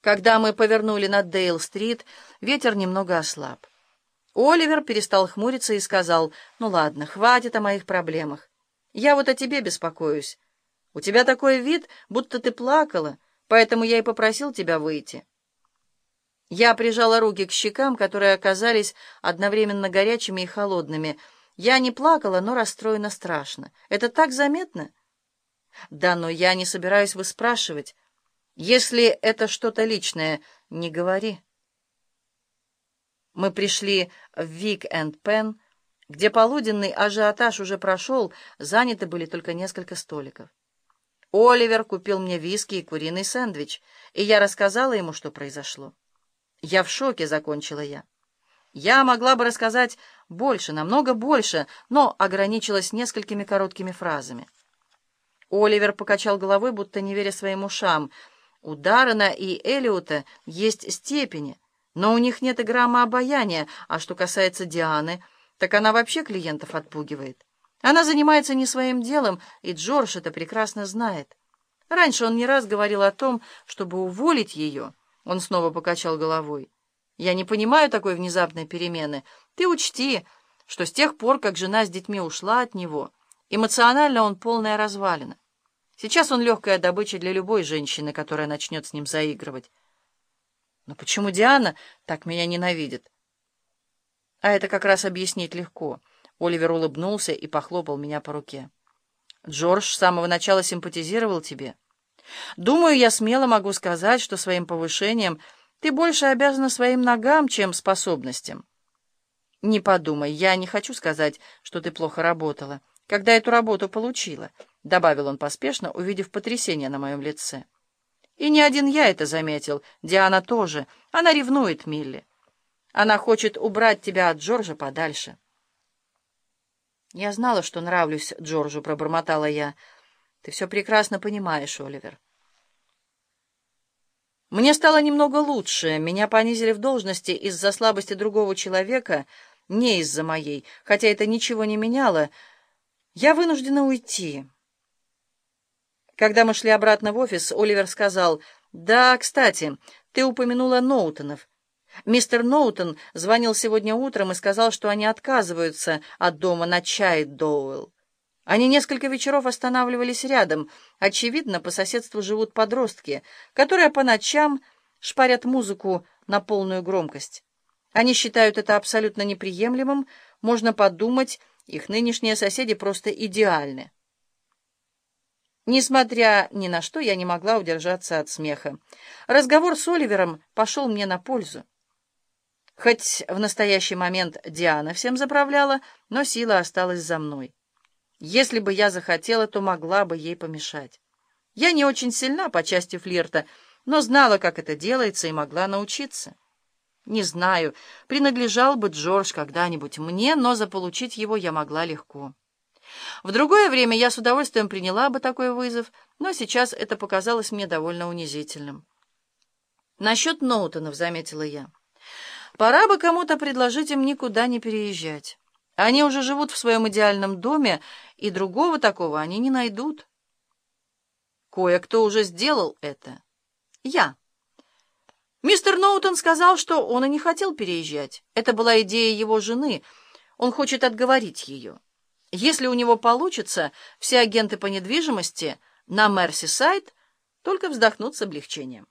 Когда мы повернули на Дейл-стрит, ветер немного ослаб. Оливер перестал хмуриться и сказал, «Ну ладно, хватит о моих проблемах. Я вот о тебе беспокоюсь. У тебя такой вид, будто ты плакала, поэтому я и попросил тебя выйти». Я прижала руки к щекам, которые оказались одновременно горячими и холодными. Я не плакала, но расстроена страшно. Это так заметно? Да, но я не собираюсь выспрашивать. Если это что-то личное, не говори. Мы пришли в Вик энд Пен, где полуденный ажиотаж уже прошел, заняты были только несколько столиков. Оливер купил мне виски и куриный сэндвич, и я рассказала ему, что произошло. Я в шоке, закончила я. Я могла бы рассказать больше, намного больше, но ограничилась несколькими короткими фразами. Оливер покачал головой, будто не веря своим ушам. У Даррена и Элиота есть степени, но у них нет и грамма обаяния, а что касается Дианы, так она вообще клиентов отпугивает. Она занимается не своим делом, и Джордж это прекрасно знает. Раньше он не раз говорил о том, чтобы уволить ее. Он снова покачал головой. «Я не понимаю такой внезапной перемены. Ты учти, что с тех пор, как жена с детьми ушла от него, эмоционально он полная развалина. Сейчас он легкая добыча для любой женщины, которая начнет с ним заигрывать. Но почему Диана так меня ненавидит? А это как раз объяснить легко. Оливер улыбнулся и похлопал меня по руке. Джордж с самого начала симпатизировал тебе. Думаю, я смело могу сказать, что своим повышением ты больше обязана своим ногам, чем способностям. Не подумай, я не хочу сказать, что ты плохо работала, когда эту работу получила, — добавил он поспешно, увидев потрясение на моем лице. И не один я это заметил, Диана тоже. Она ревнует Милли. Она хочет убрать тебя от Джорджа подальше. Я знала, что нравлюсь Джорджу, пробормотала я. Ты все прекрасно понимаешь, Оливер. Мне стало немного лучше. Меня понизили в должности из-за слабости другого человека, не из-за моей, хотя это ничего не меняло. Я вынуждена уйти. Когда мы шли обратно в офис, Оливер сказал, «Да, кстати, ты упомянула Ноутонов. Мистер Ноутон звонил сегодня утром и сказал, что они отказываются от дома на чай Доуэлл. Они несколько вечеров останавливались рядом. Очевидно, по соседству живут подростки, которые по ночам шпарят музыку на полную громкость. Они считают это абсолютно неприемлемым. Можно подумать, их нынешние соседи просто идеальны. Несмотря ни на что, я не могла удержаться от смеха. Разговор с Оливером пошел мне на пользу. Хоть в настоящий момент Диана всем заправляла, но сила осталась за мной. Если бы я захотела, то могла бы ей помешать. Я не очень сильна по части флирта, но знала, как это делается, и могла научиться. Не знаю, принадлежал бы Джордж когда-нибудь мне, но заполучить его я могла легко. В другое время я с удовольствием приняла бы такой вызов, но сейчас это показалось мне довольно унизительным. «Насчет Ноутонов», — заметила я. «Пора бы кому-то предложить им никуда не переезжать. Они уже живут в своем идеальном доме, и другого такого они не найдут». «Кое-кто уже сделал это. Я». Мистер Ноутон сказал, что он и не хотел переезжать. Это была идея его жены. Он хочет отговорить ее. Если у него получится, все агенты по недвижимости на Мерсисайд только вздохнут с облегчением.